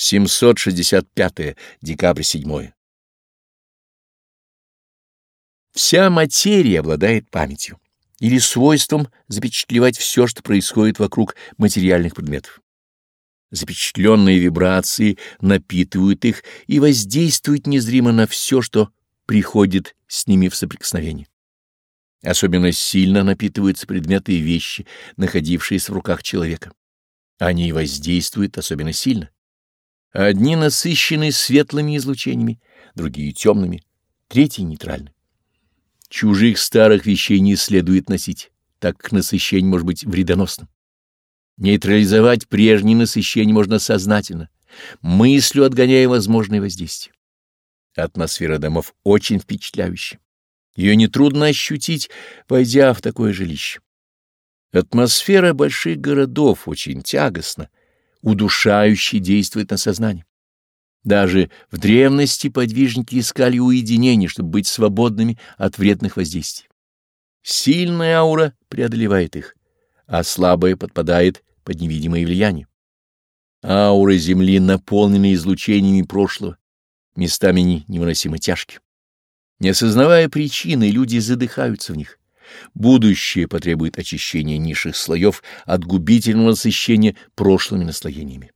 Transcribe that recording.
765 декабрь 7 Вся материя обладает памятью или свойством запечатлевать все, что происходит вокруг материальных предметов. Запечатленные вибрации напитывают их и воздействуют незримо на все, что приходит с ними в соприкосновение. Особенно сильно напитываются предметы и вещи, находившиеся в руках человека. Они воздействуют особенно сильно. Одни насыщены светлыми излучениями, другие — темными, третьи — нейтральны. Чужих старых вещей не следует носить, так как насыщение может быть вредоносным. Нейтрализовать прежние насыщения можно сознательно, мыслью отгоняя возможные воздействия. Атмосфера домов очень впечатляющая. Ее нетрудно ощутить, войдя в такое жилище. Атмосфера больших городов очень тягостна, удушающе действует на сознание. Даже в древности подвижники искали уединение, чтобы быть свободными от вредных воздействий. Сильная аура преодолевает их, а слабая подпадает под невидимое влияние. Аура Земли наполнена излучениями прошлого, местами невыносимо тяжкие. Не осознавая причины, люди задыхаются в них. Будущее потребует очищения низших слоев от губительного насыщения прошлыми наслоениями.